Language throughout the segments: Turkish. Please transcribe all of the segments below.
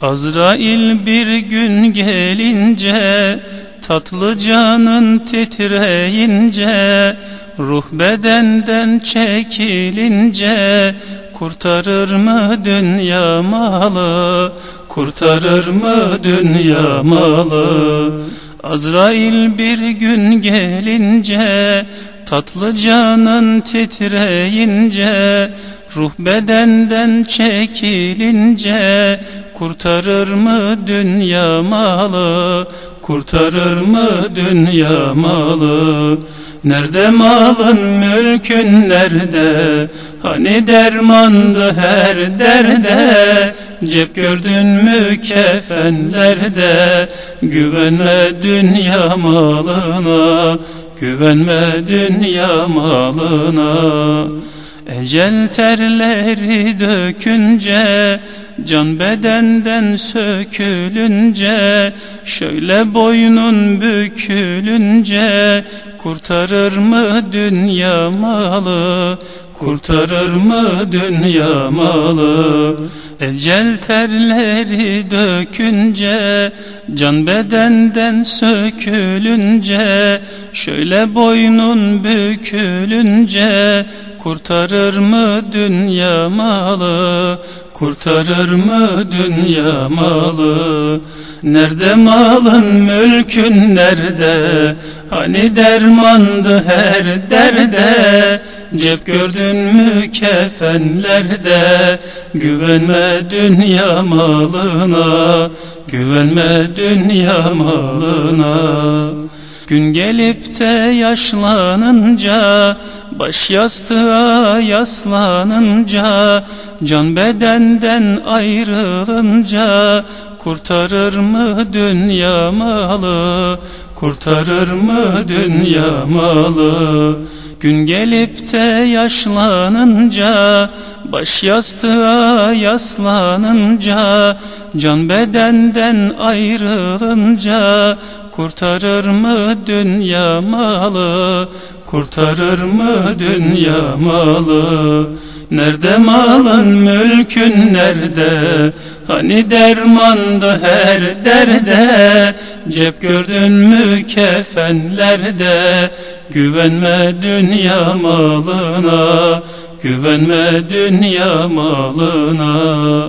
Azrail bir gün gelince Tatlı canın titreyince Ruh bedenden çekilince Kurtarır mı dünya malı Kurtarır mı dünya malı? Azrail bir gün gelince Tatlı canın titreyince Ruh bedenden çekilince Kurtarır mı dünya malı? Kurtarır mı dünya malı? Nerede malın mülkün nerede? Hani dermandı her derde? Cep gördün mü kefenlerde? Güvenme dünya malına Güvenme dünya malına Ecel terleri dökünce Can bedenden sökülünce Şöyle boynun bükülünce Kurtarır mı dünya malı? Kurtarır mı dünya malı? Ecel terleri dökünce Can bedenden sökülünce Şöyle boynun bükülünce Kurtarır mı dünya malı Kurtarır mı dünya malı? Nerede malın mülkün nerede? Hani dermandı her derde? Cep gördün mü kefenlerde? Güvenme dünya malına Güvenme dünya malına Gün gelip de yaşlanınca Baş yastığa yaslanınca Can bedenden ayrılınca Kurtarır mı dünya malı? Kurtarır mı dünya malı Gün gelip de yaşlanınca Baş yastığa yaslanınca Can bedenden ayrılınca Kurtarır mı dünya malı Kurtarır mı dünya malı? Nerede malın mülkün nerede? Hani dermandı her derde? Cep gördün mü kefenlerde Güvenme dünya malına Güvenme dünya malına.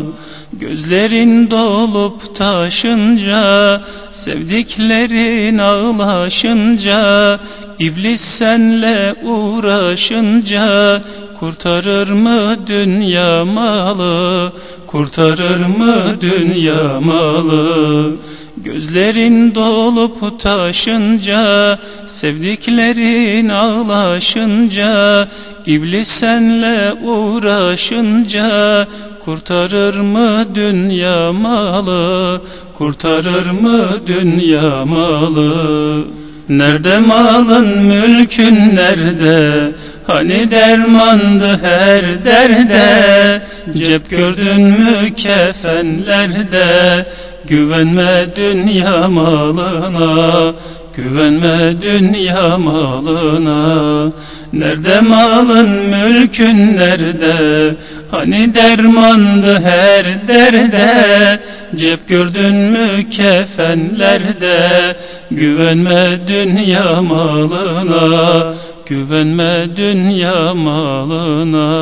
Gözlerin dolup taşınca Sevdiklerin ağlaşınca İblis senle uğraşınca Kurtarır mı dünya malı? Kurtarır mı dünya malı Gözlerin dolup taşınca Sevdiklerin ağlaşınca İblis senle uğraşınca Kurtarır mı dünya malı? Kurtarır mı dünya malı? Nerede malın mülkün nerede? Hani dermandı her derde Cep gördün mü kefenlerde? Güvenme dünya malına. Güvenme dünya malına. Nerede malın mülkün nerede? Hani dermandı her derde? Cep gördün mü kefenlerde? Güvenme dünya malına. Güvenme dünya malına